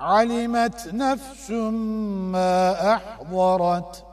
علمت نفس ما أحضرت.